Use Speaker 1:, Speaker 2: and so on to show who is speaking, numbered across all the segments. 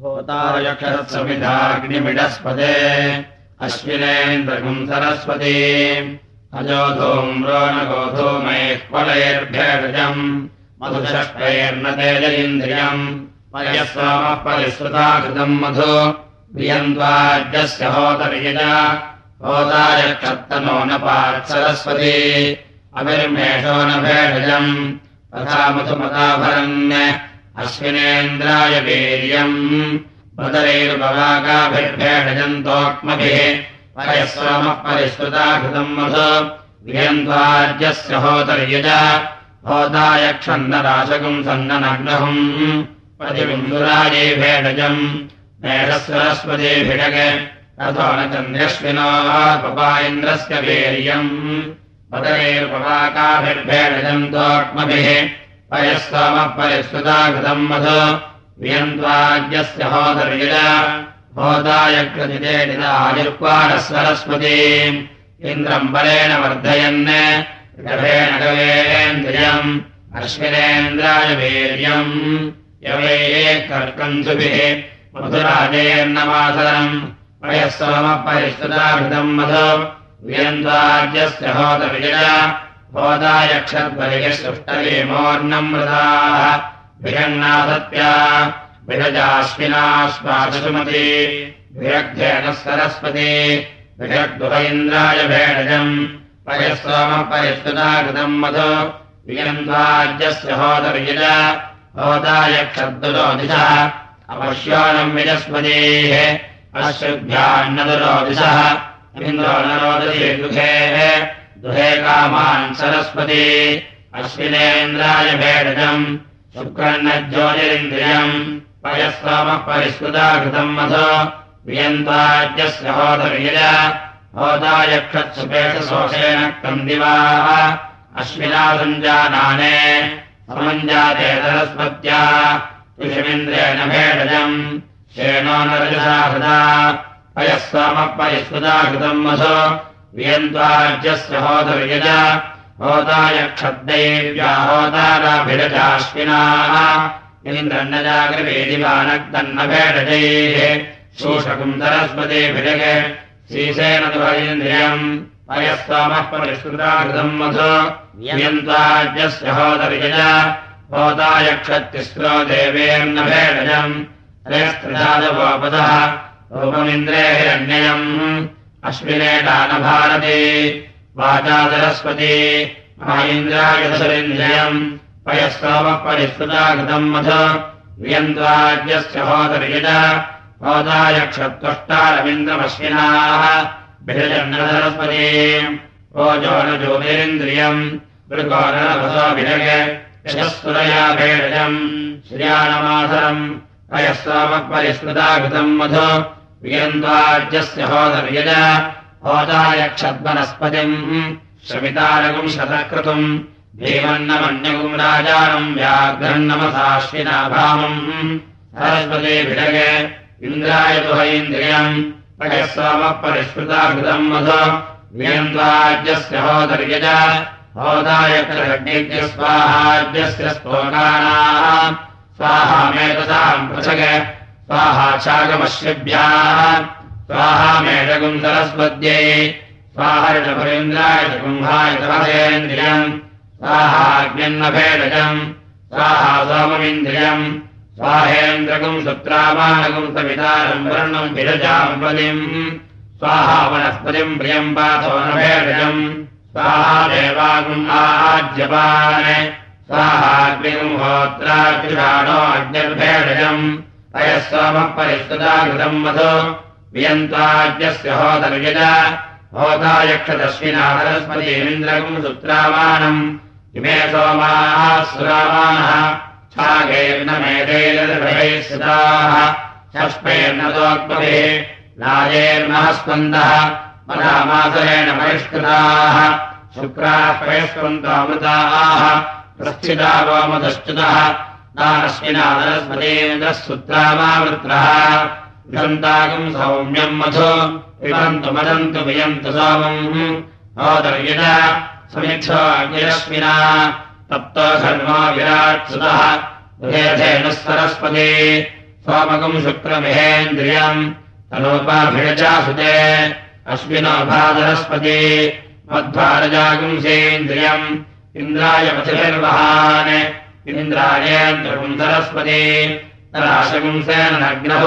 Speaker 1: होतायक्षरत्समिधाग्निमिडस्पदे अश्विनेन्द्रगुम् सरस्वती। अजो धूम्रो न गोधूमैः मधुषष्टैर्न तेज इन्द्रियम् पर्यस्वामः परिश्रुता कृतम् मधु। प्रियन्त्वाद्यस्य होतर्यज होतायक्षत्तनो न पात्सरस्वती अभिर्मेषो न भेषजम् तथा मधुमताभरन् अश्विनेन्द्राय वीर्यम् बदरैर्भवाकाभिर्भेषजन्तोक्मभिः परस्वामः परिश्रुता कृतम् मधु प्रियन्त्वाद्यस्य होतर्यज होतायक्षन्दराशकम् सन्ननग्नहम् प्रतिबिन्दुराजे भेषजम् मेषस्वरस्वतीभिषग अथो न चन्द्रश्विनो पपा इन्द्रस्य वीर्यम् पदरेर्पवाकाभिर्भेषजम् तोक्मभिः पयस्वामः परिश्रुता कृतम् मधु होदर्यज होदायकृतिदेडितायुर्क्वारः सरस्वती। इन्द्रम् बलेन वर्धयन्। गभेण गवेन्द्रियम्। अश्विनेन्द्राय वीर्यम्। यवे कर्कन्धुभिः। मधुराजेर्नमासरम्। पयस्वमः परिष्कृताभृतम् मधु वियन्द्वाद्यस्य होतविजय होदायक्षद्वयसृष्टवीमोर्णम् मृदाः विहन्नासत्या विरजाश्विनाश्वासुमती विरग्धेनः सरस्वती। विरग्दुह इन्द्राय भेडजम् पयस्वमः परिष्कृताकृतम् मधु वियन्द्वाद्यस्य होतविजय होदायक्षद्दुरोदिशः अवश्यानम् विजस्पतेः। अश्रुभ्यान्नदुरोदिशः इन्द्रो न रोदये दुःखेः दुहे कामान् सरस्वती। अश्विनेन्द्राय भेडजम् शुक्रन्नज्योतिरिन्द्रियम्। पयस्वामः मधु वियन्ताद्यस्य होदर्यज होदायक्षत्सुपेशशोषेण कन्दिवाः अश्विना सञ्जानाने समञ्जाते सरस्वत्या। ऋषिमिन्द्रेण भेडजम् शेणो न रजसा हृदा पयस्वामः परिष्कृता कृतम् मधु होताराभिरजाश्विनाः। इन्द्रन्नजागृवेदिवानग्दन्न भेडजैः शोषकम् सरस्वतीभिरग श्रीसेन मधु। वियन्त्वाज्यस्य होतवियज होतायक्षत्तिस्रो देवेर्न भेडजम् त्रयस्त्रिजादवोपदः। रूपमिन्द्रे हिरण्ययम् अश्विनेटानभारती वाचा सरस्वती महेन्द्रायसरिन्द्रियम् पयस्वामः परिष्कृता कृतम् मध वियन्द्वाद्यस्य होतर्यज होतायक्षत्वष्टारविन्द्रमश्विनाः भिरजन्न सरस्वती ओजो न ज्योतिरिन्द्रियम् मृगोनरभसोभिरग यशस्सुरया भेडजम् श्रियाणमासरम् अयस्वामः परिष्कृता कृतम् मधु वियन्द्वाज्यस्य होदर्यज होदायक्षद्वनस्पतिम् श्रमितारगुम् शतक्रतुम् भीमन्नमन्यगुम् राजानम् व्याघ्रन्नमसाश्विनाभामम् सरस्वतीभिडग इन्द्राय दुहैन्द्रियम् अयस्वामः परिष्कृता कृतम् मधु। वियन्द्वाज्यस्य होदर्यज होदायक्षरज्ञस्य स्वाहाज्यस्य स्तोकानाः स्वाहामेतसाम् पृथग स्वाहा सरस्वत्यै स्वाहर्षभरेन्द्राय गुम्हाय तपसेन्द्रियम् स्वाहाग्न्यन्नभेदजम् स्वाहा सोममिन्द्रियम्। स्वाहेन्द्रगुम् सुत्रामानगुम् सवितारम् वर्णम् विरजाम् पदिम् स्वाहा वनस्पतिम् प्रियम् पाथो न स्वाहा स्वाहाग्निगुम् होत्राग्निषाणो अग्निर्भेडजम् अयस्वामः परिष्कृता कृतम् मधु। वियन्त्वाद्यस्य होतर्यज होतायक्षदश्विना सरस्वतीमिन्द्रगुम् सुत्रामाणम् इमे सोमाः सुरामाणः छागैर्न मेधैर्नैः सुताः षष्पैर्नदोक्मभिः नायैर्नः स्पन्दः मनामासरेण परिष्कृताः। शुक्राः पयस्पन्तामृताः प्रस्थिता वामदश्च्युतः नारश्विनादरस्मतेन्द्रः सुत्रामावृत्रः। विहन्ताकम् सौम्यम् मदन्तु वियन्तु सोमम्। होदर्यज समिक्षोऽग्निरश्विना तप्तो विराट्सुतः गृहेधेनुः सरस्वती। सोमकम् शुक्रमिहेन्द्रियम्। तनोपाभिषचासुते अश्विनो भादरस्पति। मध्वारजागुंसेन्द्रियम्। इन्द्राय पथिभिर्वहान् इन्द्रायेन्द्रगुम् सरस्वती राशगुंसेन नग्नः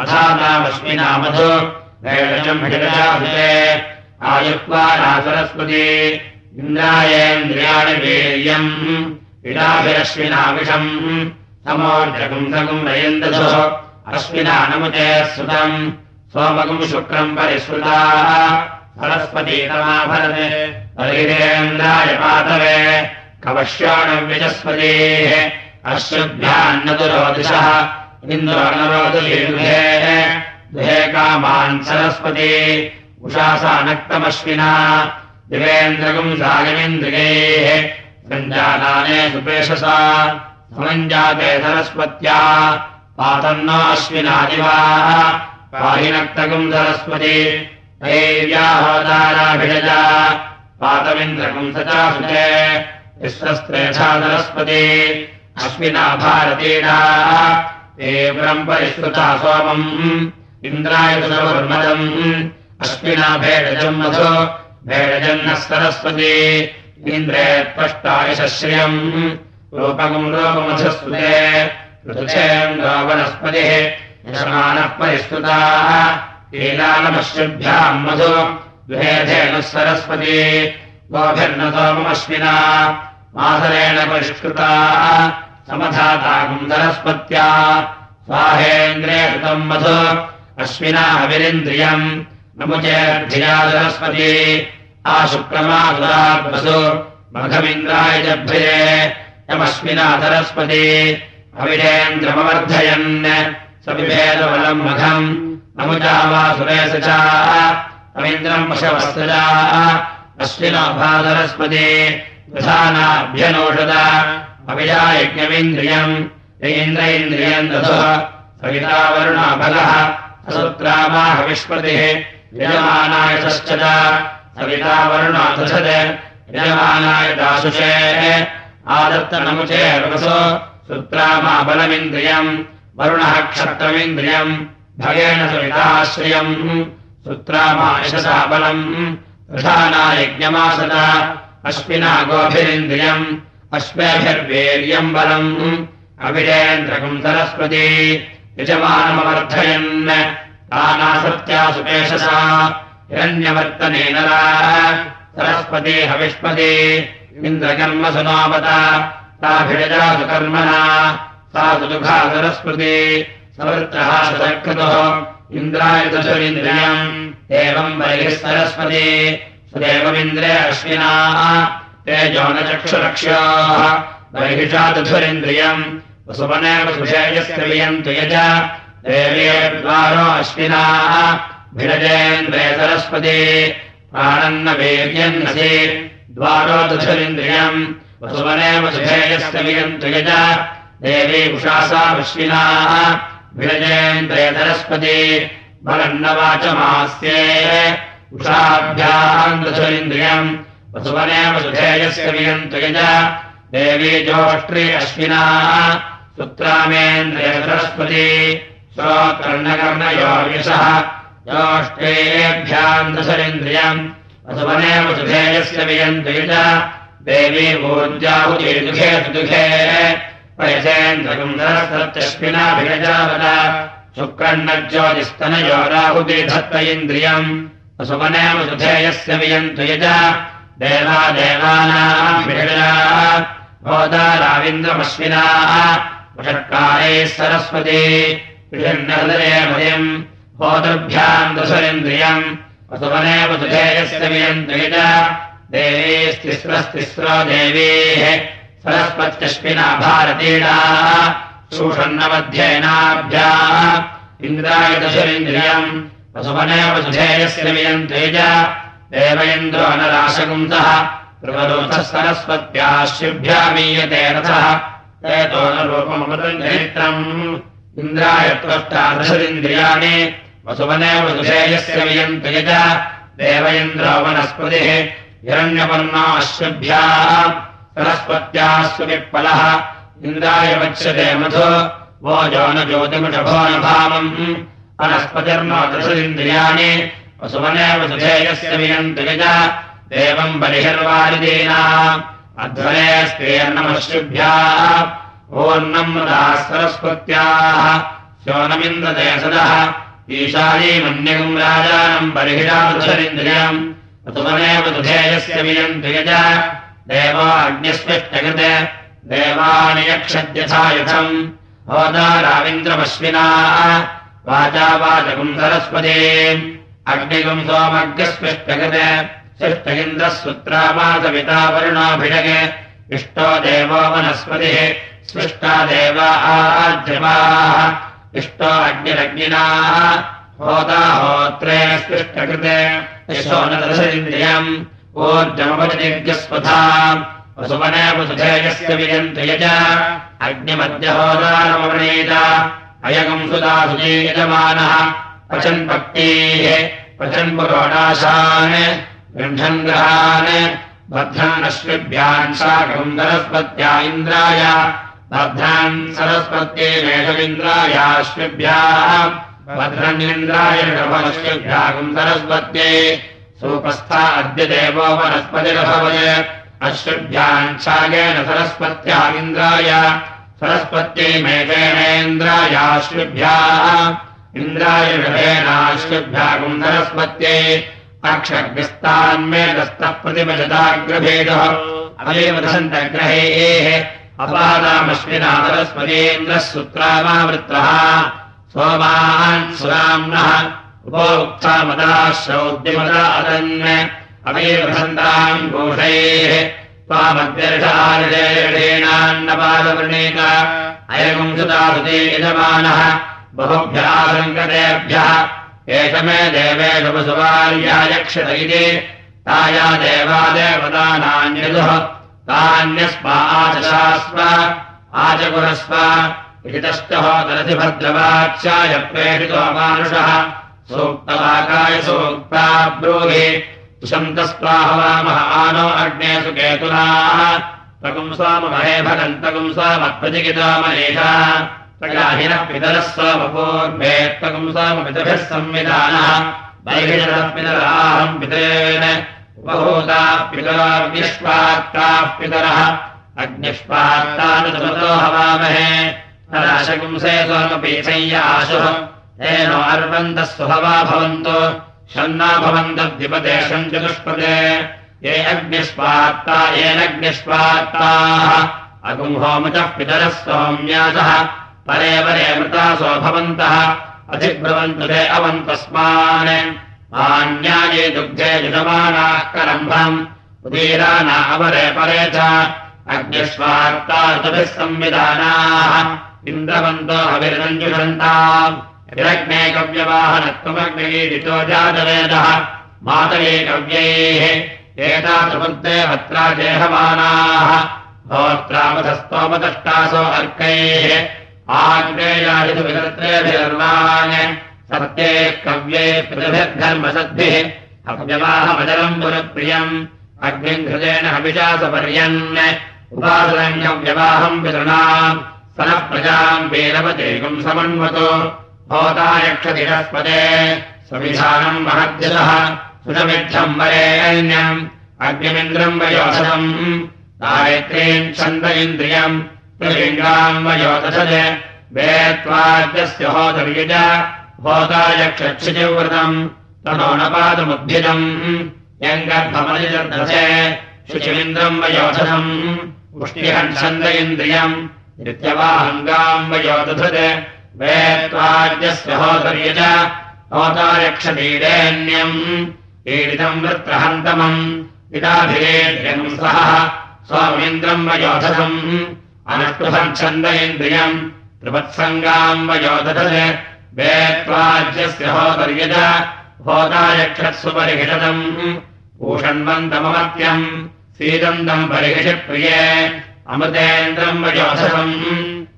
Speaker 1: अथानामश्विनामधु वैडजम् हिडजासुते आयुक्त्वा सरस्वती इन्द्रायेन्द्रियाणि वीर्यम्। इडाभिरश्विनाविषम् समोर्जगुंसगुम् रयन्दधुः अश्विना नमुते सुतम्। सोमगुम् शुक्रम् परिस्मृताः। सरस्वतीतमाभरते हरिरेन्द्राय पातवे कवश्याणव्यजस्पतेः दुहे कामान् सरस्वती उषासा नक्तमश्विना दिवेन्द्रगुम् सागमिन्द्रियैः सञ्जाताने सुपेशसा समञ्जाते सरस्वत्या पातन्नो अश्विनादिवाः पाहिनक्तगुम् सरस्वती दैव्याहोदाराभिषजा पातमिन्द्रगुम् सचा सुते विश्वस्त्रेषा सरस्वती अश्विना भारतीडाः तीव्रम् परिष्कृता सोमम्। इन्द्राय सुवर्मदम् अश्विना भेडजम् मधु। भेडजन्नः सरस्वती। इन्द्रे त्वष्टायश्रियम् रूपकम् रूपमधुस्मृते ऋतुक्षेन्द्रो वनस्पतिः। यशमानः परिष्कृताः लीलालमश्रुभ्याम् मधु। द्वेधेनुः सरस्वती। गोभिर्नतोमश्विना मासरेण परिष्कृताः समधाताकम् सरस्वत्या स्वाहेन्द्रे कृतम् मधु अश्विना हविरिन्द्रियम्। नमुचेर्धिया सरस्वती आशुक्रमासुरात्मसु मघमिन्द्राय जभ्ये। यमश्विना सरस्वती अविरेन्द्रमवर्धयन् सविभेदबलम् मघम् नमुजा वा सुरेश च अवीन्द्रम् पशवस्तजा अश्विनो भासरस्पति प्रधानाभ्यनोषद अविजायज्ञमिन्द्रियम् यीन्द्र इन्द्रियम् दधुः। सवितावरुणाभगः ससुत्रामाह विष्पतिः। यजमानाय षश्च सवितावरुणा दधत्। यजमानाय दाशुषे आदत्तनमुचेर्वसो सुत्रामा बलमिन्द्रियम्। वरुणः क्षत्रमिन्द्रियम्। भगेन सविताश्रियम् सुत्रामा यशसा बलम्। प्रधानायज्ञमासत अश्विना गोभिरिन्द्रियम् अश्वेभिर्वीर्यम् बलम्। अविरेन्द्रकम् सरस्वती यजमानमवर्धयन्। तानासत्या सुपेशसा हिरण्यवर्तनेन सरस्वती हविष्पति इन्द्रकर्म सुनावत। ताभिजा सुकर्मणा सा सुदुघा सरस्वती। सवृत्तः सदर्कृतुः इन्द्राय दशुरिन्द्रियम्। एवम् बहिः सरस्वती सुदेवमिन्द्रे अश्विनाः। चक्षुरक्ष्याः बहिषा दधुरिन्द्रियम् वसुवने वसुषेयस्य वियन्तु यज। देवीद्वारो अश्विनाः। भिरजेन्द्रे सरस्वती। प्राणन्न वीर्यन्नसि द्वारो दधुरिन्द्रियम्। वसुवने वसुषेयस्य वियन्तु यज। देवी उषासा अश्विनाः। भिरजेन्द्रे सरस्वती। बलन्नवाचमास्ये उषाभ्याम् दधुरिन्द्रियम् वसुवने वसुधेयस्य वियन्तु यज। देवी जोष्ट्री अश्विनाः। सुत्रामेन्द्रिय सरस्वती श्रोत्कर्णकर्णयोर्यशः योष्टेभ्याम् दशरिन्द्रियम् वसुवने वसुधेयस्य वियन्तु यज। देवी भूर्जाहुति दुःखे दुःखे पयसेन्द्रकम् सरस्वत्यश्विनाभिरजावत शुक्रण्णज्योतिस्तनयो राहुति धत्त इन्द्रियम् वसुवने वसुधेयस्य वियन्तु यज। देवा देवानाम् भोदाराविन्द्रमश्विनाः वषट्कारैः सरस्वती। भयम् भोदर्भ्याम् दशरिन्द्रियम्। वसुवने वसुधेयस्य वियन्तु यज। देवीस्तिस्रस्तिस्रो देवीः। सरस्वत्यश्विना भारतीडाः शूषन्नमध्ययनाभ्याः इन्द्राय दशरिन्द्रियम् वसुवने वसुधेयस्य वियन्तु यज देव इन्द्रो नराशकुंसः प्रवरोधः सरस्वत्याश्रिभ्यामीयते रथः एतो न रूपमृतम् इन्द्राय त्वष्टादशरिन्द्रियाणि वसुवने वसुधेयस्य वियन्तु यज देव हिरण्यपर्णाश्रुभ्याः सरस्वत्याः सुविप्पलः इन्द्राय वच्यते मधु वो जो न ज्योतिमृषभो न भावम् वनस्पतिर्नो दृशदिन्द्रियाणि वसुवने वसुधेयस्य वियन्ति यज देवम् बलिहिर्वारिदीना अध्वरे स्त्रीर्नमश्रुभ्याः ओन्नम् मृदाः सरस्वत्याः शोनमिन्द्रदेशदः ईशानीमन्यगम् राजानम् बर्हिरादृशरिन्द्रियम् ऋतुवनेव दुधेयस्य वियन्ति यज। देवाग्निस्पृष्टकृते देवानि यक्षद्यथा यथम् होदाराविन्द्रमश्विनाः वाचा वाचकम् सरस्वती। अग्निगम् इन्द्रः सुत्रामासविता वरुणाभिषगे इष्टो देवो वनस्पतिः। स्पृष्टा देवा आज्यमाः इष्टो अग्निरग्निनाः। होदाहोत्रे स्पृष्टकृते। यशोनदर्शरिन्द्रियम् ऊर्जमपतिज्ञस्वथा वसुवने वसुधेयस्य वियन्ति यज। अग्निमध्यहोदानमवणीत अयगम् सुधा सुजीयजमानः पचन् पुरोणाशान् गृह्णन् ग्रहान् बध्नान् अश्विभ्यान् शाकम् सरस्वत्या इन्द्राय। बध्नान् सरस्वत्ये मेषमिन्द्रायाश्विभ्याः भद्रण्येन्द्राय ऋषभश्विभ्यागम् सरस्वत्ये। सोपस्था अद्य देवो वनस्पतिरभवत्। अश्विभ्यान् शागेन सरस्वत्या इन्द्राय सरस्वत्यै मेघेनेन्द्रायाश्विभ्याः इन्द्राय ऋषभेनाश्विभ्यागम् सरस्वत्यै अक्षग्रस्तान्मेदस्तः प्रतिभजताग्रभेदः अवेव दशन्तग्रहेः। अपादामश्विना सरस्वतीन्द्रः सुत्रामावृत्रः। सोमान् सुराम्नः। उपोक्तामदाः अदन्। अवेव घोषैः स्वामद्यर्षार्जेषीणान्नपादवृणीक अयगुंसुतासुते यजमानः बहुभ्यः सङ्कटेभ्यः एष मे देवेषु वसुवार्यायक्षत इति ताया आचकुरस्व इति तश्चहोदरथिभद्रवाच्याय प्रेषितो मानुषः। सूक्तवाकाय सूक्ता ब्रूहि। सुषन्तस्वाहवामः आनो अग्ने सुकेतुलाः तगुंसामहे भगन्तगुं स्वामप्रतिगितामनेषा प्रगाहिनः पितरः स्वपूर्वेत्तकम् स्वमितभिः संविधानः। वैहिनः पितराहम् पितरेण उपभूताः पितराग्निष्पात्ताः पितरः। अग्निष्पात्तानुतो हवामहे। तदाशकुंसे सोमपीठय्य आशुः। तेन अर्वन्तः सुहवा भवन्तु षण्णा भवन्तद्विपदेशम् चतुष्पदे ये अग्निष्पात्ता येनग्निष्पात्ताः अगुंहोमचः पितरः सौम्यासः परे परे मृतासो भवन्तः। अधिब्रवन्तु ते अवन्तस्मान्। आन्याये दुग्धे युजमानाः करम्भम्। उदीराना अवरे परे च। अग्निष्वार्ताभिः संविधानाः। इन्द्रवन्तो हविर्नञ्जुषन्ताम्। कव्यवाहनत्वमग्नितो जातवेदः। मातरे कव्यैः एतादृवृत्ते भत्रा जेहमानाः भोत्रामधस्तोमदष्टासो अर्कैः। आग्नेयादिभिर्वान् सत्ये कव्ये प्रतिभिर्घर्मसद्भिः अव्यवाहमजलम् पुरप्रियम् अग्निम् हृदेन हविषासपर्यन्। उपासरण्यव्यवाहम् पितृणाम्। सनः प्रजाम् वीरवतेकम् समन्वतो भवतायक्षतिरस्पदे। सविधानम् महद्यतः सुषमिद्धम् वरेण्यम् अग्निमिन्द्रम् वयोधनम् गायत्रीम् छन्द इन्द्रियम्। वयोदशज वेत्वाद्यस्य होतर्युज होतायक्षक्षितिव्रतम् तनोनपादमुद्भिदम् यङ्गर्भमनिजर्दशे शुचिमिन्द्रम् वयोधनम् पुष्टिहम् छन्द इन्द्रियम्। नित्यवाहङ्गाम् वयोदधृत् वेत्वाद्यस्य होतर्युज होतायक्षतीरेण्यम् ईडितम् वृत्रहन्तमम् इदाभिरेभ्यम् सह स्वामीन्द्रम् वयोधनम् अनुष्टुभम् छन्द इन्द्रियम् त्रिवत्सङ्गाम् वयोदधत् वेत्वाज्यस्य होतर्यज होतायक्षत्सु परिहिषदम् भूषण्वन्तममत्यम् सीदन्तम् परिहिषप्रिये अमृतेन्द्रम् वयोधनम्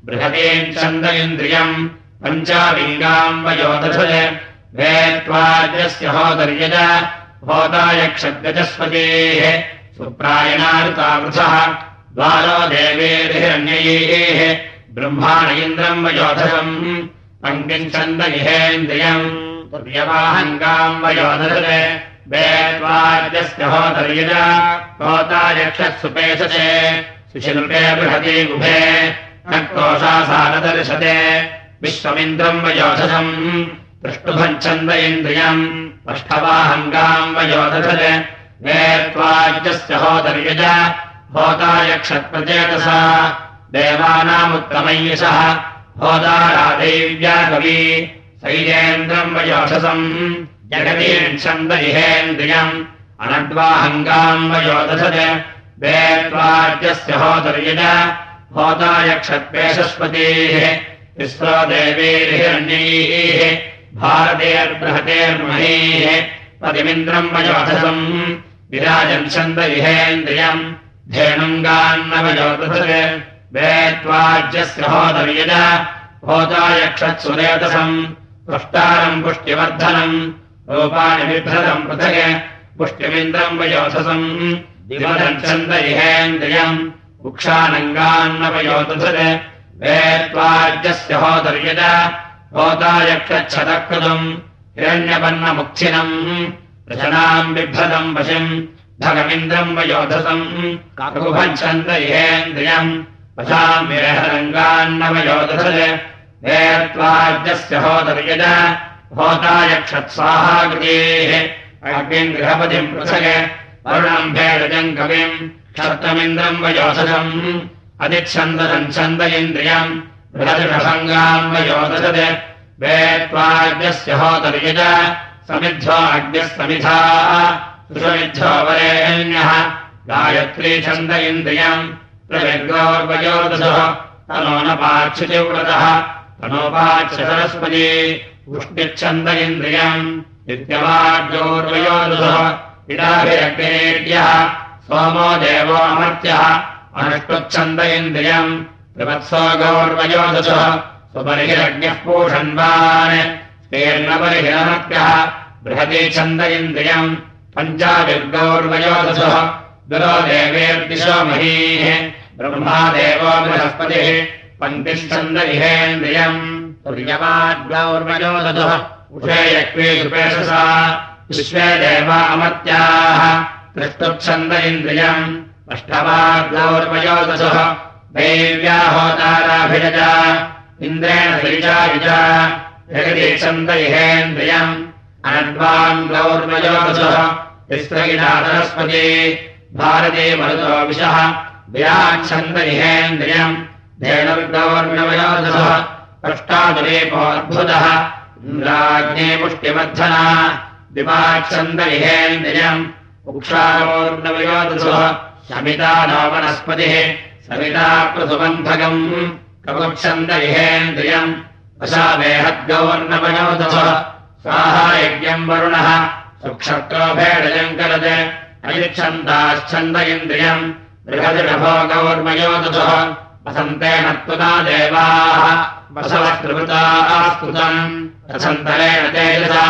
Speaker 1: बृहतीम् छन्द इन्द्रियम् पञ्चालिङ्गाम् वयोदधत् वेत्वाज्यस्य होतर्यज होतायक्षद्गजस्पतेः सुप्रायणार्तावृथः द्वारो देवेर्हिरण्यैः ब्रह्माण इन्द्रम् वयोधसम् पङ्किञ्छन्द इहेन्द्रियम् तुर्यवाहङ्गाम् वयोधसे वेद्वाद्यस्य होतर्यज होता यक्षत्सुपेशसे सुशिल्पे बृहति गुभे कोशासारदर्शते विश्वमिन्द्रम् वयोधसम् पृष्टुभञ्छन्द इन्द्रियम् पष्ठवाहङ्गाम् वयोधसे वेत्वाज्यस्य होतर्यज होता यक्षत्प्रचेतसा देवानामुत्तमय्यशः होदारादेव्या कवि। सैलेन्द्रम् वयोषसम् जगतीच्छन्द इहेन्द्रियम् अनड्वाहङ्गाम् वयोदधज वेत्वाद्यस्य होदर्यज होदायक्षत्पेशस्पतेः विश्वो देवीर्हिरण्यैः भारतेर्बृहतेर्महीः पतिमिन्द्रम् वयोधसम् विराजन् छन्द इहेन्द्रियम् धेनुङ्गान्नवयोदधज वेत्वाज्यस्य होदर्यज होतायक्षत्सुरेतसम् पुष्टारम् पुष्ट्यवर्धनम् रूपाणि बिभ्रतम् पृथग पुष्ट्यमिन्द्रम् वयोधसम् दिवदच्छन्द इहेन्द्रियम् उक्षानङ्गान्नवयोतसद वेत्वाज्यस्य होदर्यज होतायक्षच्छतकृतम् हिरण्यपन्नमुक्षिनम् रचनाम् काकुभच्छन्द इहेन्द्रियम्। वशाम् विरहरङ्गान्नवयोदधज वेत्वाज्यस्य होदर्यज होतायक्षत्साहाकृतेः। अग्निम् गृहपतिम् पृथग वरुणम् भेडजम् कविम् क्षर्तमिन्द्रम् वयोधसम् अतिच्छन्दनम् छन्द इन्द्रियम् बृहदृढभङ्गाम् वयोदधज वेत्वाज्यस्य होदर्यज। समिद्धो अग्निः समिधा सुषमिद्धो वरेण्यः। गायत्री छन्द इन्द्रियम् प्रविर्गोर्वयोदधः। तनो न पाक्षितिव्रतः तनोपाच्य सरस्वती। उष्णिच्छन्द इन्द्रियम् नित्यवाद्योर्वयोदधः इडाभिरग्नेड्यः सोमो देवो अमर्त्यः। अनुष्टुच्छन्द इन्द्रियम् प्रवत्सो गौर्वयोदधः स्वपरिहिरग्निः पूषन्वान् स्तेर्नपरिहिरमर्त्यः बृहती छन्द इन्द्रियम् पञ्चाभिर्गौर्वयोदधः दुरो देवेर्दिशो महीः। ब्रह्मादेवो बृहस्पतिः। पङ्क्तिश्चन्द इहेन्द्रियम् तुर्यवाद्गौर्वयोदधः उषे यक्वे सुपेशसा विश्वे देवा अमर्त्याः। दृष्टुप्सन्द इन्द्रियम् अष्टवाग्लौर्वयोदशः देव्याहोताराभिरजा, इन्द्रेण सैजायुज जगदीक्षन्द इहेन्द्रियम् अनद्वाङ्गौर्वयोदशः तिस्रगिरातरस्पति भारते मरुतो विशः। व्याच्छन्द इहेन्द्रियम् धेनुर्गौर्णवयोदशः अष्टादुरेपोऽद्भुतः इन्द्राग्ने पुष्टिवर्धना। दिवाच्छन्द इहेन्द्रियम् उक्षारोर्णवयोधः शमिता नो वनस्पतिः समिता प्रसुबन्धकम्। कवुच्छन्द इहेन्द्रियम् वशावेहद्गौर्णवयोधः साहायज्ञम् वरुणः। सुक्षत्रो भेडजम् करत् अयच्छन्दाच्छन्द इन्द्रियम्। बृहदृढभो गौर्मयोदधः। वसन्तेन त्वता देवाः। वसवस्त्रिवृताः स्तुतम् रसन्तरेण तेजसा।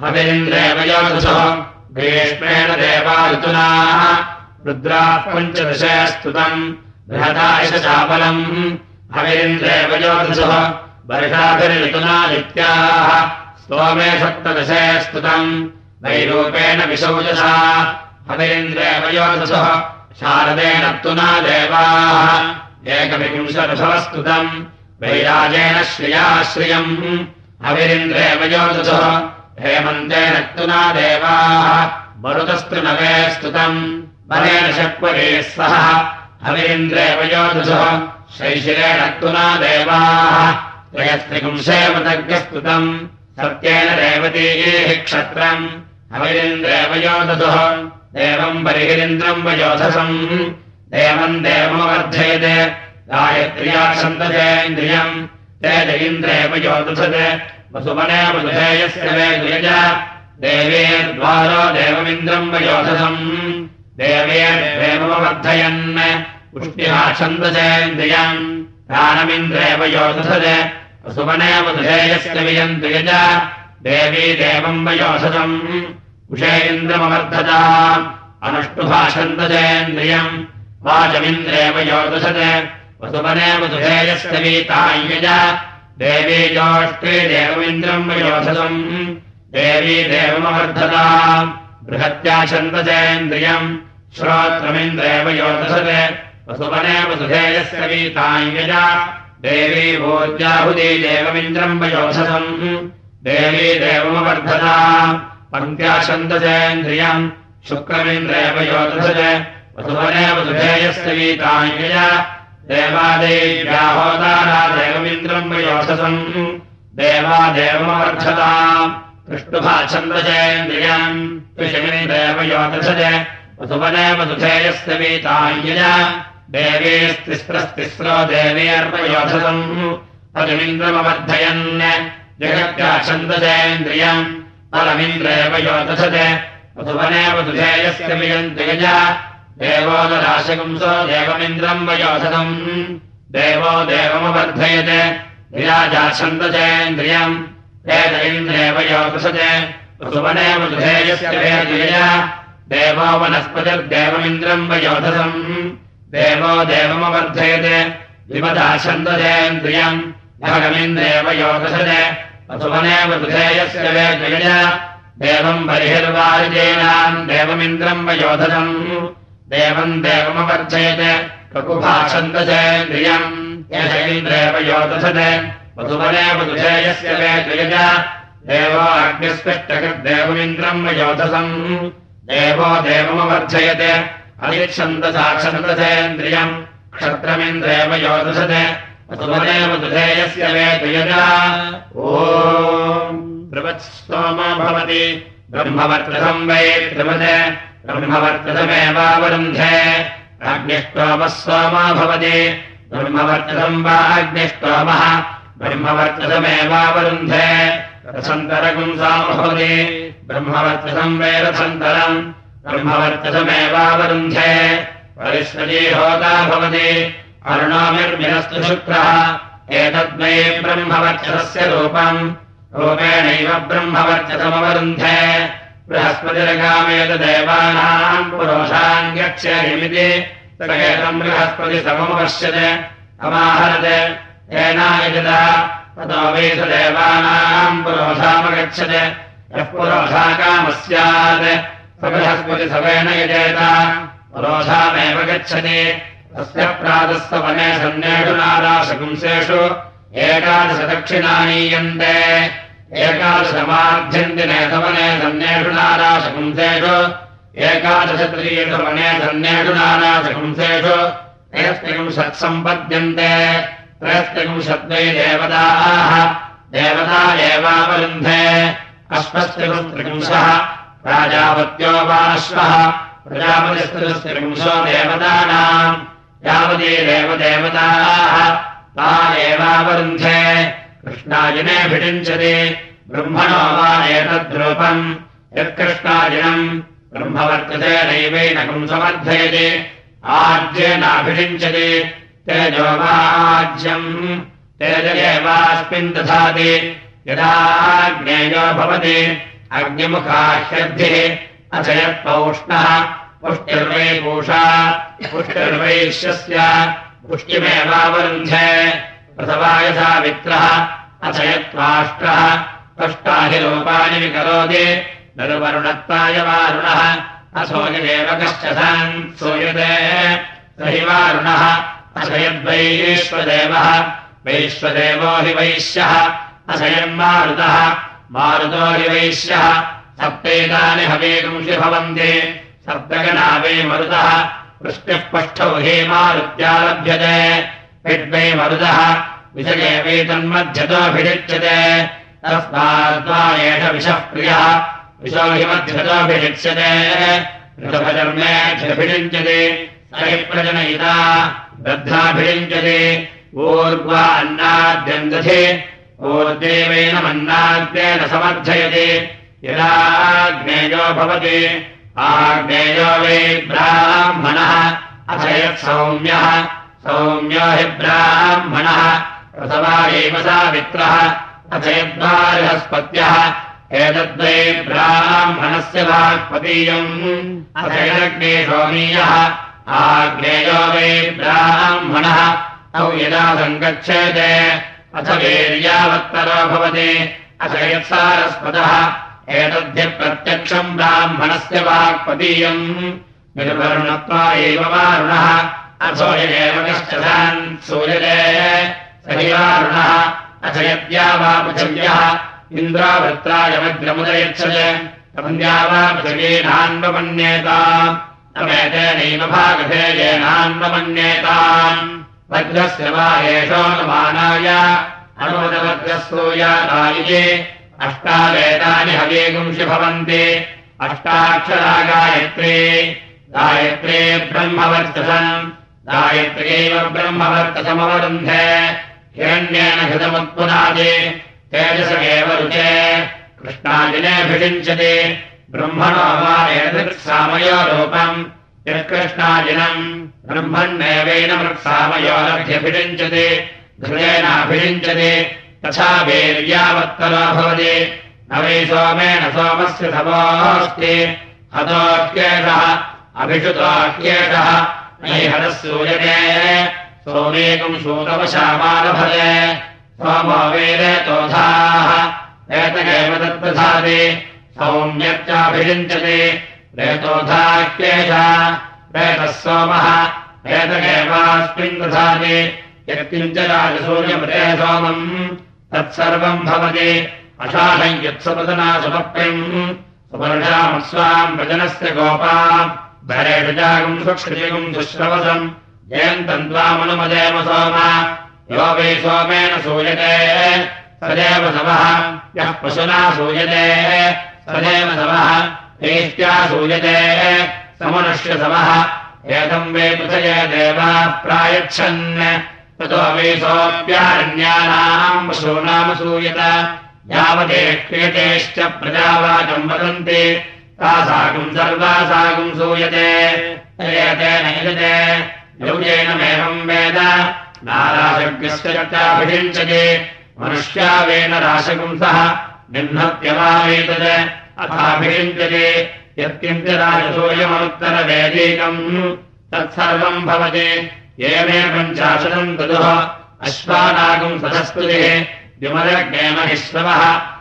Speaker 1: हवीन्द्रेव योदधः ग्रीष्मेण देवा ऋतुनाः रुद्राः पञ्चदशे स्तुतम् बृहदायशाबलम् हवीन्द्रेव योदधः वर्षाभिर्ऋतुनादित्याः स्तोमे सप्तदशे स्तुतम् वैरूपेण विशौजसा हवीन्द्रेव योदधः शारदेन तुना देवाः। एकविंशदभवस्तुतम् वैराजेन श्रियाश्रियम्। हविरिन्द्रेव योदधः हेमन्तेन तुना देवाः। मरुतस्तु नवे स्तुतम् बलेन शक्वरेः सह हविरिन्द्रेव योदधः शैशिरेण तुना देवाः। त्रयस्त्रिपुंसेवतज्ञस्तुतम् सत्येन रेवतीः क्षत्रम्। हविरिन्द्रेव योदधः देवम् बर्हिरिन्द्रम् वयोधसम्। देवम् देवमवर्धयत् गायत्र्या छन्दजेन्द्रियम् तेज इन्द्रेव योदधत् वसुमने वधेयस्य वे द्विज। देवेर्द्वारो देवमिन्द्रम् वयोधसम्। देवेर्देवमवर्धयन् पुष्ट्या छन्दजेन्द्रियम् प्राणमिन्द्रेव योदधत् वसुमने द्विज। देवी देवम् वयोधसम्। उषे इन्द्रमवर्धता। अनुष्टुभाषन्दजेन्द्रियम् वाचमिन्द्रेव योदशत् वसुवने वसुधेयस्तवीतायज देवी जोष्टे देवमिन्द्रम् वयोधसम् देवी देवमवर्धता। बृहत्या छन्दसेन्द्रियम् श्रोत्रमिन्द्रेव योधसते वसुवने वसुधेयस्तवीतायज देवी भोज्याहुदी देवमिन्द्रम् वयोधसम् देवी देवमवर्धता। पङ्क्त्या छन्दसेन्द्रियम् शुक्रमिन्द्रेव योधसते वसुवने वसुधेयस्तवीतायज देवादेव्याहोदारा देवमिन्द्रम् वयोधसम् देवादेवमवर्धता कृष्णुभा छन्दसेन्द्रियम् कृषमिन्द्रेव योधसज वसुवने वसुधेयस्य वीताय्यज देवीस्तिस्रस्तिस्रो देवीर्वयोधसम् पदमिन्द्रमवर्धयन् जगत्या परमिन्द्रेव योधसज वसुवने वसुधेयस्य वियन्त्यज देवोदराशकुंसो देवमिन्द्रम् वयोधसम् देवो देवमवर्धयत्। विराजा छन्दसेन्द्रियम् वेद इन्द्रेव योधसज वसुवने वेदयज देवो वनस्पतिर्देवमिन्द्रम् वयोधसम् देवो देवमवर्धयत्। विमदा छन्दसेन्द्रियम् भगमिन्द्रेव योधसज वसुवने वसुधेयस्य वेदयज देवम् बर्हिर्वारिजेनाम् देवमिन्द्रम् वयोधसम् देवम् छन्दसेन्द्रियम् यशैन्द्रेव योधसत् वसुवने वसुधेयस्य वेदयज देवो देवमवर्धयत् अनिच्छन्दसा छन्दसेन्द्रियम् क्षत्रमिन्द्रेव योधसत् वसुवने वसुधेयस्य वेदयज ओ बृवत्स्तोमो भवति। ब्रह्मवर्तसम् वै त्रिमद ब्रह्मवर्तसमेवावरुन्धे अग्निष्टोमः सोमा भवति। ब्रह्मवर्तसम् वा रसन्तरपुंसाम भवति। ब्रह्मवर्तसम् वै रसन्तरम् ब्रह्मवर्तसमेवावरुन्धे परिष्वजी होता भवति। अरुणामिर्मिनस्तु शुक्रः। एतद्वै ब्रह्मवर्चसस्य रूपम्। रूपेणैव ब्रह्मवर्चसमवरुन्धे बृहस्पतिरगामेत देवानाम् पुरोषाङ्गच्छमिति एतम् येनायजत ततो वै स देवानाम् पुरोषामगच्छत्। यः पुरोषाकामः स्यात् स बृहस्पतिसवेन यजेत। पुरोषामेव गच्छति। तस्य प्रातस्तवने सन्नेषु नाराशपुंसेषु एकादशदक्षिणानीयन्ते एकादशमाध्यन्दिने सवने सन्नेषु नाराशपुंसेषु एकादशत्रीयसवने सन्नेषु नाराशपुंसेषु त्रयस्त्रिंशत्सम्पद्यन्ते त्रयस्त्रिंशद्वै देवताः देवता एवावरुन्धे अश्वस्त्रिंशः प्राजापत्यो वाश्वः प्रजापतिस्त्रिंशो देवतानाम् यावती देवदेवताः ता एवावरुन्धे कृष्णाजिने भिडिञ्चति ब्रह्मणो वा एतद्रूपम्। यत्कृष्णाजिनम् ब्रह्मवर्तते नैवैनकम् समर्थयति आज्येनाभिषिञ्चति तेजो वाज्यम् तेज एवास्मिन् दधाति। यदा ज्ञेयो भवति अग्निमुखाह्यद्धिः अथ यत्पौष्णः पुष्टिर्वै पूषा पुष्टिर्वैश्यस्य पुष्टिमेवावरुन्धे प्रथवा यथा मित्रः अथ यत्त्वाष्ट्रः कष्टा हि रूपाणि विकरोति नरुवरुणत्वाय वारुणः असोनिदेव कश्च सन् सूयते। स हि वारुणः असयद्वैश्वदेवः वैश्वदेवो हि वैश्यः असयन्मारुतः मारुतो हि वैश्यः। सप्तैतानि हवेगुंसि भवन्ति सप्तगणा वै मरुतः वृष्टिः पष्ठौ हे मारुत्या लभ्यते विद्वै मरुतः विषये वेतन्मध्यतोऽभिषिच्यते तस्माद्वा एष विषः प्रियः। विशो हि ऋतभजर्मेऽभिषिञ्चते स हि प्रजनयिता। दद्धाभिषिञ्चते ऊर्ध्वा अन्नाद्यम् दधे ऊर्देवैनमन्नाद्येन समर्थयति। यदा ज्ञेयो भवति आज्ञेयो वै ब्राह्मणः। अथ यत्सौम्यः सौम्यो हि ब्राह्मणः प्रथमा एव सावित्रः अथ यद्वा बृहस्पत्यः एतद्वै ब्राह्मणस्य वाक्पतीयम् अथ यदग्ने सोमीयः आग्नेयो वै ब्राह्मणः। औ यदा सङ्गच्छेते अथ वीर्यावत्तरो भवति। अथ यत्सारस्पदः एतद्धि प्रत्यक्षम् ब्राह्मणस्य वाक्पदीयम्। निर्वर्णत्वा एव वारुणः एव कश्चन सूयते। सहिवारुणः अथ यद्या वा पृथिव्यः इन्द्रावृत्रायमग्रमुदयच्छते तमन्या वा पृथिवीनान्वमन्येताम् अमेतेनैव भागधेयेनान्वमन्येताम् वज्रस्य वा एषोऽनुमानाय अनुमदवज्रस्तूयादायिजे अष्टावेदानि हवीगुंसि भवन्ति। अष्टाक्षरा गायत्री गायत्री ब्रह्मवर्चसम् गायत्र्यैव ब्रह्मवर्चसमवरुन्धे हिरण्येन हृतमुत्पुनादि तेजस एव ब्रह्मणो वा एतत्सामयो रूपम् यत्कृष्णाजिनम् ब्रह्मण्येवेन मृत्सामयोरभ्यभिषिञ्चति घृतेनाभिषिञ्चति तथा वीर्यावत्तरो भवति न वै सोमेन सोमस्य समोऽस्ति हतोऽह्येषः नैहरः सूयते सोमेकम् सूतवशामानभते सोमो वेदेतोधाः एतगेव तत्प्रधाति सौम्यत्याभिषिञ्चते रेतोधाह्येषः रेतः सोमः एतगेवास्मिन् दधाति यत्किञ्च राजसूर्यमृते सोमम् तत्सर्वम् भवति अषाढम् यत्सपदना सुपक्यम् सुवर्षामस्वाम् वजनस्य गोपा भरेषु जागम् सुक्षितिगम् सुश्रवसम् जयन्तम् त्वामनुमदेव सोम। यो वै सोमेन सूयते। सदेव समः यः पशुना सूयते। सदेव समः हेष्ट्या सूयते। समनुष्यसमः एतम् वै पृथये देवाः प्रायच्छन्। ततो वै सोऽप्यारण्यानाम् पशूनामसूयत यावते क्रियतेश्च प्रजावाचम् वदन्ति एतेन युजते। यौजेनमेवम् वेद। नाराशज्ञस्य चर्चाभिषिञ्चते मनुष्यावेन राशकुंसः निह्नत्यवावेतत्। अथाभिषिञ्चते। यत्किञ्च राजसूयमनुत्तरवेदीकम्। तत्सर्वम् भवति। येमे पञ्चाशतम् तदुः अश्वानागम् सदस्पतिः। विमलज्ञेमहिश्रवः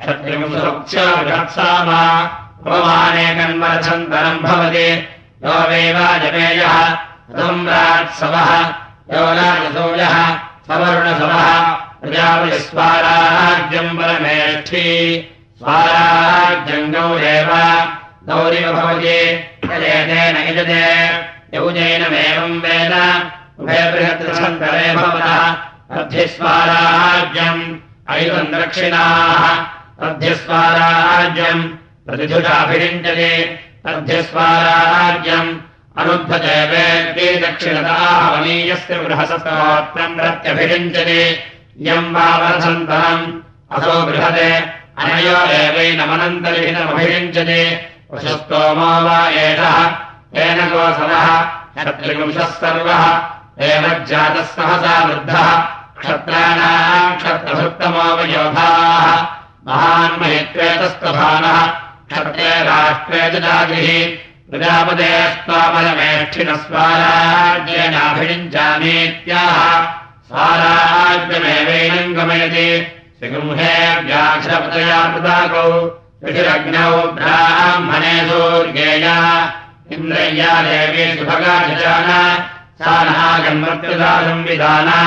Speaker 1: क्षत्रिमुक्ष्य बृहत्सामा अपमाने कन्वरथन्तरम् भवति। यो वैवाजपेयः सम्राट्सवः यो राजसूयः सवर्णसवः प्रजापतिस्वाराज्यम् परमेष्ठी स्वाराज्यम् गौरेव गौरिव भवति। यदेतेन यजते यौजैनमेवम् वेद उभयबृहत्सन्तरे भवतः तद्धिस्वाराज्यम्। ऐतम् दक्षिणाः। तद्धिस्वाराज्यम्। प्रतिधुषाभिषिञ्चते तद्धिस्वाराज्यम्। अनुद्धते यम् वावसन्तरम् असो बृहते। अनयोरेवैनमनन्तरिहितमभिषिञ्चते वशस्तोमो वा एषः। तेन गोसवः। क्षत्रिपुंशः सर्वः एव जातः सहसा वृद्धः, क्षत्राणाम् क्षत्रभृत्तमोपयोधाः महान्महित्वेतस्तभानः क्षत्रे राष्ट्रे च जातिः प्रजापतेस्त्वापदमेष्ठिनः स्वाराज्येनाभिषिञ्चामीत्याह स्वाराज्यमेवैनम् गमयति सिगुंहे व्याघ्रपतया पृताकौ ऋषिरग्नौ ब्राह्मणे सूर्येया इन्द्रय्या देवी सुभगा नागन्मत्यदा संविधाना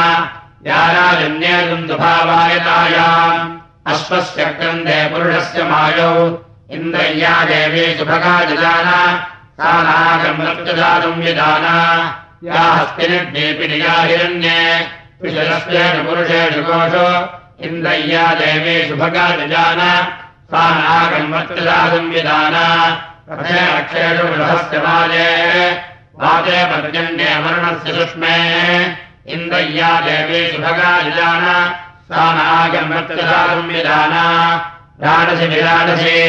Speaker 1: या राजन्येतुम् दुभावायतायाम् अश्वस्य क्रन्दे पुरुषस्य मायौ इन्द्रय्या देवी सुभगा जजाना सा नागन्मत्यदा संविधाना या हस्तिनिर्देपिनिया हिरण्ये विशरस्येषु पुरुषेषु कोषो इन्द्रय्या देवी सुभगा जजाना सा नागन्मत्यदा संविधाना रक्षेषु गृहस्य वाजे वाचे पर्जन्ये वर्णस्य सुष्मे इन्द्रय्या देवी सुभगा जजाना सा नागन्मत्यदा संविधाना राडसि विराडसि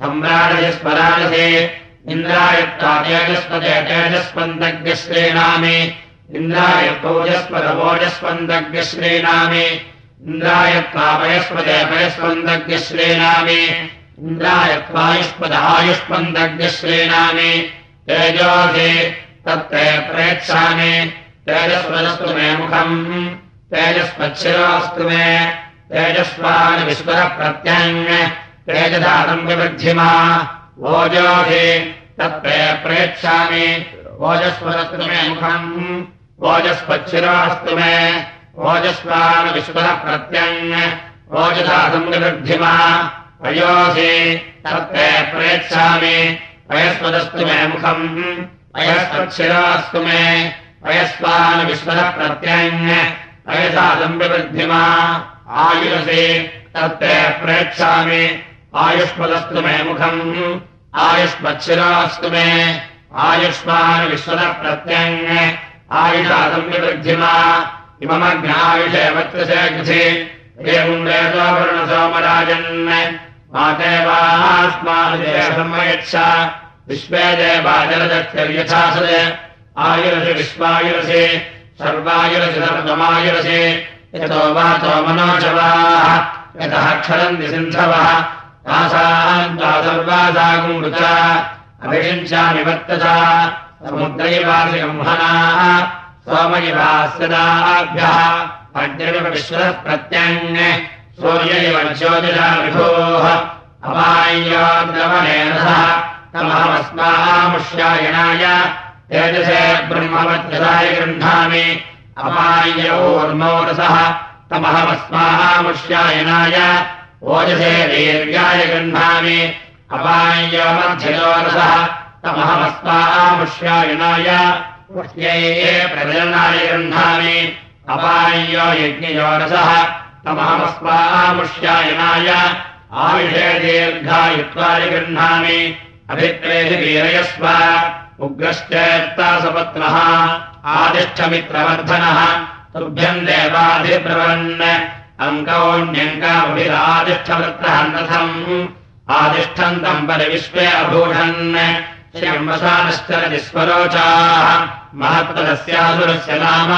Speaker 1: सम्राडसि स्मराडसि इन्द्रायत्वा तेजस्पते तेजस्पन्दग्श्रीणामि इन्द्रायत्पौजस्पदवोजस्पन्दग्श्रीणामि इन्द्रायत्वा पयस्पते पयस्पन्दग्श्रीणामि इन्द्रायत्वायुष्पद आयुष्पन्दग्श्रीणामि तेजोऽसि तत्ते प्रेक्षामि। तेजस्वदस्तु मे मुखम्। तेजस्वच्छिरोऽस्तु मे। तेजस्वान् विश्वः प्रत्यङ् तेजधातम् विवृद्धिमा। ओजोऽसि तत्ते प्रेक्षामि। ओजस्वदस्तु मे मुखम्। ओजस्वच्छिरोऽस्तु मे। ओजस्वान् विश्वः प्रत्यङ् ओजधातम् विवृद्धिमा। अयोऽसि तत्ते प्रेक्षामि। अयस्वदस्तु मे मुखम्। अयस्वच्छिरोऽस्तु मे। अयस्वान् विश्वः प्रत्यङ्। अयसादम्बिवृद्धिमा आयुषसि तत्ते प्रेक्षामि। आयुष्मदस्तु मे मुखम्। आयुष्मच्छिरोऽस्तु मे। आयुष्मान् विश्वः प्रत्यङ्। आयुषादम्बिवृद्धिमा इममज्ञायुषे वत्रसे कृषि। एवम् वेदो वरुणसोमराजन् माते वास्मायच्छ विश्वे देवाजलदक्षर्यथासद आयुरसि विश्वायुरसि सर्वायुरसि सर्वमायुरसि। यतो वातो मनोजवाः यतः क्षरन्ति सिन्धवः। तासाम् त्वा सर्वासागुमृता अभिषिञ्चामि वर्तसा। समुद्रैवासि गंहनाः सोमयिवास्यदाभ्यः। विश्वः प्रत्यङ् सूर्यैव ज्योतिषा विभोः अमाय्योद्रवणेन सह तमहमस्मामुष्यायणाय तेजसे ब्रह्मवत्यदाय गृह्णामि। अमाय्योर्मोरसः तमहमस्मामुष्यायणाय ओजसे वीर्याय गृह्णामि। अपाय्यमध्ययोरसः तमहमस्मामुष्यायणाय पुष्यै प्रजनाय गृह्णामि। अपाय्यो यज्ञयोरसः तमहमस्मामुष्यायणाय आयुषे दीर्घायुत्वाय गृह्णामि। अभित्रेहि वीरयस्व उग्रश्चेत्ता सपत्नः आदिष्ठमित्रवर्धनः। तुभ्यम् देवाधिब्रवन्। अङ्कौण्यङ्काभिरादिष्ठवृत्रहन्नथम् आदिष्ठन्तम् परिविश्वे अभूषन् श्रीम्बसानश्चरति स्वरोचाः महत्पदस्यासुरस्य नाम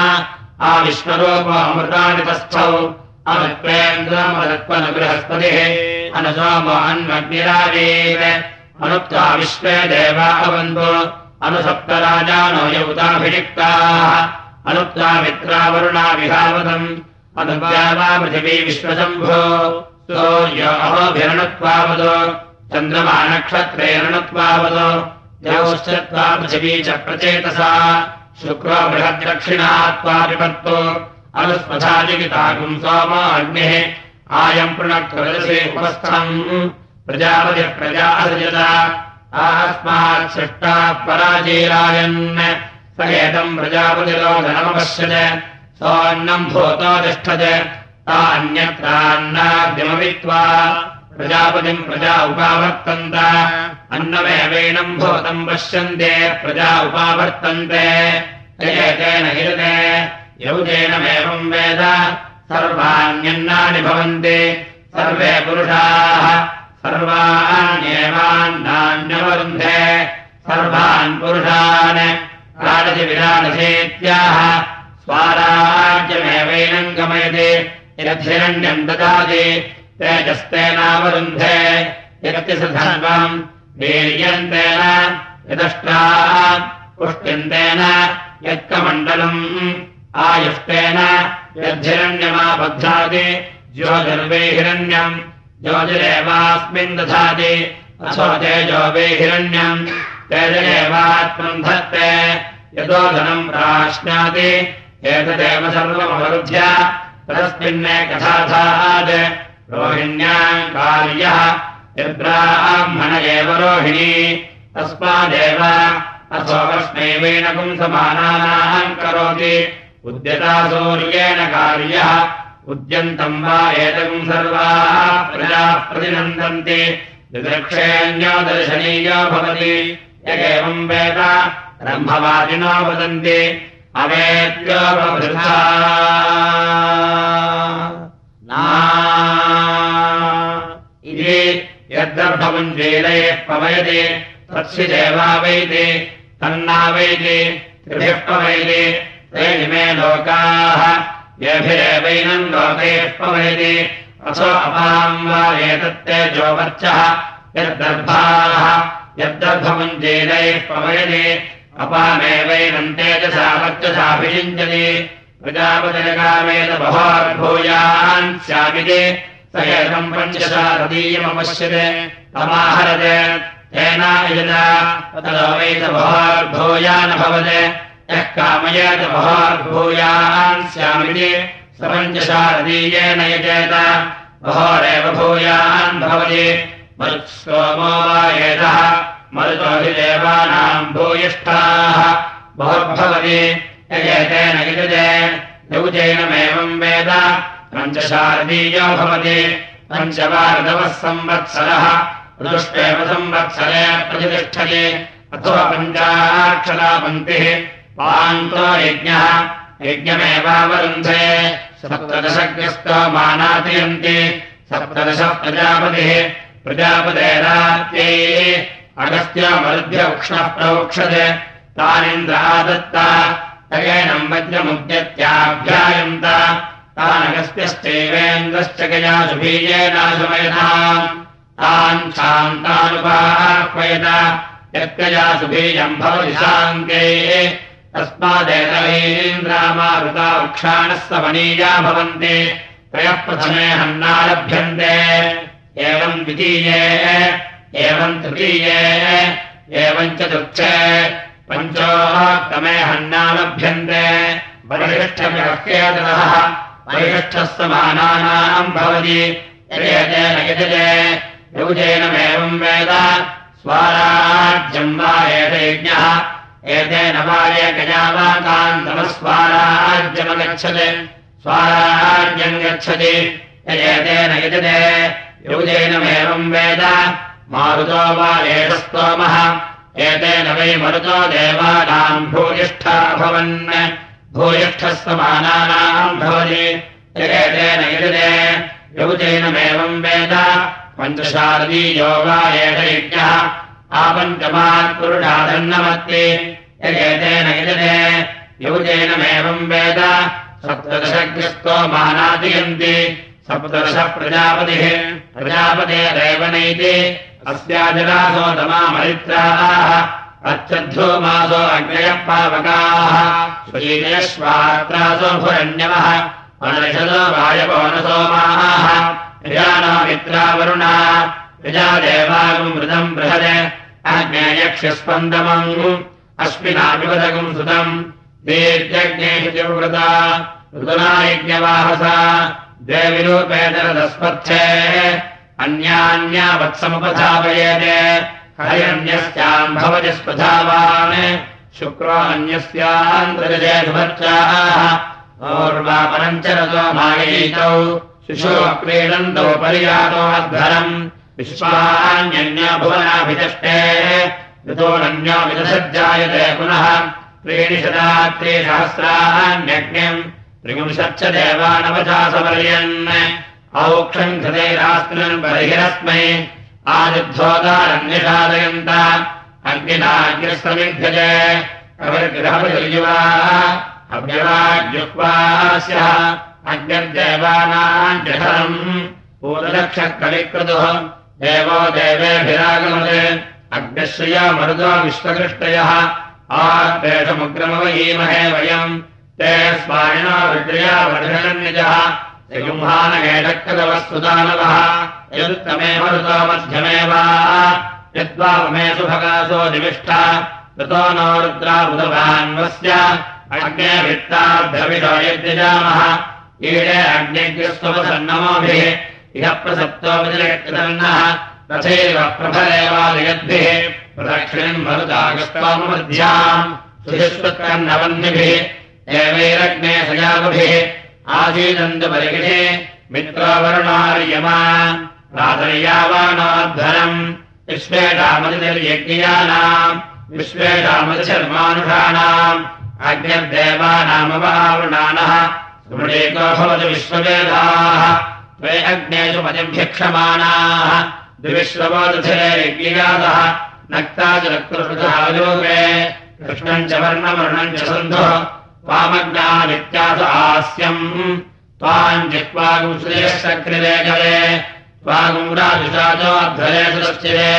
Speaker 1: आविश्वरूपमृतानि तस्थौ। अमत्वेन्द्रमदत्पन बृहस्पतिः अनुसोमो अन्वग्निरावीर अनुक्त्वा विश्वे देवा अवन्तो अनुसप्तराजानो यौताभिषिक्ताः। अनुक्त्वा मित्रावरुणा विहावतम् अनुद्यावा पृथिवी विश्वशम्भो। सूर्यो अहोभिरणत्वावदो चन्द्रमा नक्षत्रेरणत्वावदो द्यौश्चत्वा पृथिवी च प्रचेतसा। शुक्रो बृहद्दक्षिणा त्वा विपत्तो अनुस्मधाजिगिताकुम् सोमो अग्निः। आयम् पृणक्त्वरसि उपस्थम् प्रजापतिः प्रजा असृजत आस्मात् सृष्टा पराजीरायन् स एतम् प्रजापतिरोधनमपश्यत् सोऽन्नम् भूतो तिष्ठत्। तान्यत्रान्नाद्यमवित्वा प्रजापतिम् प्रजा उपावर्तन्त। अन्नमेवैनम् भूतम् पश्यन्ते। प्रजा उपावर्तन्ते। एतेन हिरते। यौजेनमेवम् वेद। सर्वाण्यन्नानि भवन्ति। सर्वे पुरुषाः सर्वाण्येवान्नान्यवरुन्धे सर्वान् पुरुषान् राडसि विराडसेत्याह स्वाराज्यमेवैनम् गमयति यद्धिरण्यम् ददाति तेजस्तेनावरुन्धे यत्यसधर्वम् वीर्यन्तेन यदष्ट्रा पुष्ट्यन्तेन यत्कमण्डलम् आयुष्टेन यद्धिरण्यमाबध्नाति ज्योतिर्वे हिरण्यम् ज्योतिरेवास्मिन् दधाति। असो तेजो वे हिरण्यम् तेजरेवात्मम् धत्ते। यतो धनम् प्राश्नाति। एतदेव सर्वमवरुध्य। तस्मिन्ने रोहिण्याम् कार्यः। यद्ब्राह्मण एव रोहिणी। तस्मादेव असो वष्णैवेन पुंसमानानाम् करोति। उद्यता सूर्येण कार्यः। उद्यन्तम् वा एतम् सर्वाः प्रजाः प्रतिनन्दन्ति दिदृक्षेऽन्यो दर्शनीयो भवति। यगेवम् वेद ब्रह्मवादिनो वदन्ति। अवेद्योपभृता इति यद्दर्भवञ्जेलयः पवयति तस्य देवावैति तन्नावैति त्रिभिः पवयति ते इमे लोकाः। येभिरेवैनम् लोकैः पवयति असो अपाम् वा एतत्ते जोवर्चः यद्दर्भाः यद्दर्भमुञ्जेनैः पवयति अपामेवैनम् तेजसा वर्चसाभिषिञ्चति प्रजापतिरकामेन बहोर्भूयान् स्यामिति स एकम् पञ्चशा तदीयमपश्यते तमाहरते तेन यदा भवते यः कामयेत बहोर्भूयान् स्यामिति स पञ्चशारदीयेन यजेत। बहोरेव भूयान् भवति। मरुत्सोमो वा एतः। मरुतो हि देवानाम् भूयिष्ठाः। बहुर्भवति यजेतेन युजे यौजैनमेवम् वेद। पञ्चशारदीयो भवति। पञ्चवार्धवः संवत्सरः। ऋतुष्वेव संवत्सरे प्रतिष्ठति। अथवा पञ्चाक्षरा पङ्क्तिः पान्तो यज्ञः। यज्ञमेवावरुन्धे सप्तदशग्रस्तो मानातयन्ति सप्तदश प्रजापतिः प्रजापतेरात्यै अगस्त्यामरुभ्य उक्ष्णः प्रवोक्षते। तानिन्द्रादत्ता तयेनम् वज्रमुद्यत्याभ्यायन्त। तानगस्त्यश्चैवेन्द्रश्च गया सुभीयेनाशमयता तान् शान्तानुपाह्वयत यत्कया भवति शाङ्के तस्मादेतवीन्द्रामारुता वृक्षाणः सवनीया भवन्ति त्रयः प्रथमे हन्नालभ्यन्ते। एवम् द्वितीये एवम् तृतीये एवम् चतुर्थे। पञ्चोत्तमे हन्नालभ्यन्ते। परिष्ठव्यक्येतरः परिष्ठः समानानाम् भवति यजेन यजते। यौजेनमेवम् वेद। एष यज्ञः एतेन वाये गजावाकान्तमस्वाराज्यमगच्छत् स्वाराज्यम् गच्छति। यजेतेन यजते। यौजेनमेवम् वेद। मारुतो वा एष स्तोमः एतेन वै मरुतो देवानाम् भूयिष्ठा भवन् भूयिष्ठः समानानाम् भवति। एतेन यजते। यौजेनमेवम् वेद। पञ्चशारदीयो वा एष यज्ञः आपञ्चमात् पुरुषादन्नमत्ति यजेतेन यजते यौजेनमेवम् वेद। सप्तदशग्रस्तो मानादयन्ति। सप्तदश प्रजापतिः। प्रजापतेरेव नैति अस्याजलासो तमामरित्राः अच्छद्धूमासो अग्नयः पावकाः। मनषदो वायवोनसोमाः प्रजानो मित्रावरुणा। प्रजादेवागम् मृदम् बृहद आज्ञेयक्ष्यस्पन्दमम् अस्मिनाभिपदकम् सुतम् दीर्घज्ञेषु व्रता ऋतुनायज्ञवाहसा द्वे विरूपेतरदस्पर्थे अन्यान्या भवति स्पधावान् शुक्रो अन्यस्यान्तर्जय सुभर्चाः और्वापरञ्चरतो माययितौ शिशो क्रीडन्तौ पर्यातो भुवनाभिचष्टे ऋतोरन्यो विदसज्जायते पुनः। त्रीणि शता त्रिसहस्राण्यज्ञम् त्रिविंशच्च देवानवचासपर्यन् औक्षम् कृतैरास्मिन् बर्हिरस्मै आदिद्धोदारन्यसादयन्त अग्निनाग्निस्तमिभ्यजे कविर्गृहपतिर्युवा अव्यवाज्युक्वास्यः अग्निर्देवानाम् जठरम् पूर्वदक्षः कविक्रतुः देवो देवेभिरागमते। अग्निश्रिया मरुदो विश्वकृष्टयः आपेषमुग्रमवहीमहे वयम्। ते स्वामिना रुद्रया वर्षणन्यजः युम्हानगेटक्कदवस्तुदानवः यदुत्तमे मरुतो मध्यमे वा। यद्वामे सुभगासो निविष्टा ततो नो रुद्रा बुधवान्वस्य। अग्नेभित्ताभ्यविधो यद्यजामः ईडे अग्निग्रस्वसन्नमोभिः इह प्रसप्तोपतिरक्तन्नः तथैव प्रभरेवादयद्भिः प्रदक्षिणम् मरुतागस्त्वामध्याम् सुधिष्वत्कर्णवन्निभिः देवैरग्ने सजागभिः आसीदन्तपरिगिणे मित्रोवरुणार्यमा प्रातर्यावानाध्वरम् विश्वेषामतिर्यज्ञानाम् विश्वेषामतिशर्मानुषाणाम् अग्निर्देवानामवावृणानः स्मृणेको भवति विश्ववेदाः त्वे अग्नेषु पतिभ्यक्षमाणाः द्विविश्वबोधे यज्ञातः नक्ताचरक्तृषालोके कृष्णम् च वर्णवर्णम् च सन्धुः। त्वामग्नादित्यास आस्यम् त्वाम् जित्वागुम् श्रेयश्चक्रिरे जले। त्वागुम् राजुषाचोऽध्वरे सुरश्चिरे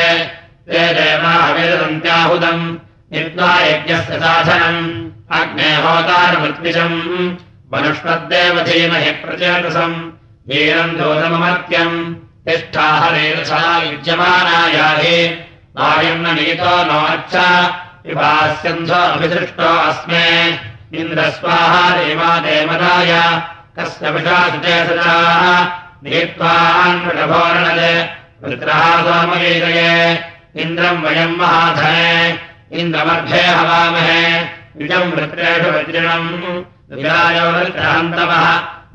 Speaker 1: ते देवाविदन्त्याहुदम् नित्वा यज्ञस्य साधनम्। अग्नेहोतारमृत्विजम् वनुष्पद्देव धीमहि प्रचेतसम् वीरम् दोतममर्त्यम् तिष्ठा हरेरसा युज्यमानायाहि वायम् न नीतो नो अच्छ विभास्यन्धो अभिदृष्टो अस्मे। इन्द्रस्वाहा देवा देवदाय कस्य नीत्वान्वृषभोरणज वृत्रः सोमवीरये इन्द्रम् वयम् महाधने। इन्द्रमर्भे हवामहे। इदम् वृत्रेषु वज्रिणम्। विरायो वृत्रहन्तवः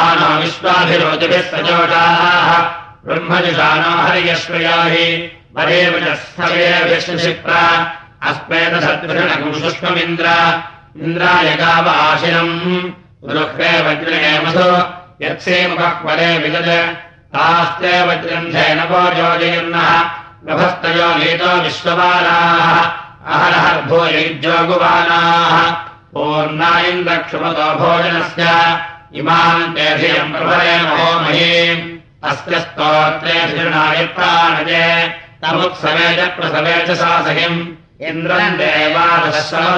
Speaker 1: आनो विश्वाभिरोचिभिः सजोषाः ब्रह्मजुषानो हर्यश्वया हि अस्मेतसद्विषणकम् शुष्ममिन्द्र इन्द्राय गाव गृह्रे वज्रणे मधु यत्सेमुखक्वरे विदज तास्ते वज्रन्धेन भोजोजयन्नः नभस्तयो गीतो विश्वबालाः। अहरहर्भोयुज्योगुबालाः पूर्णा इन्द्रक्षुमतो भोजनस्य इमाम् ते धियम् प्रभरे महो महीम् अस्य स्तोत्रे धिरुणाय प्राणजे। तमुत्सवे च प्रसवे च सा सहिम् इन्द्रम् देवादशमधन्ननो